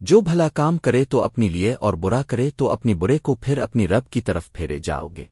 جو بھلا کام کرے تو اپنی لیے اور برا کرے تو اپنی برے کو پھر اپنی رب کی طرف پھیرے جاؤ گے۔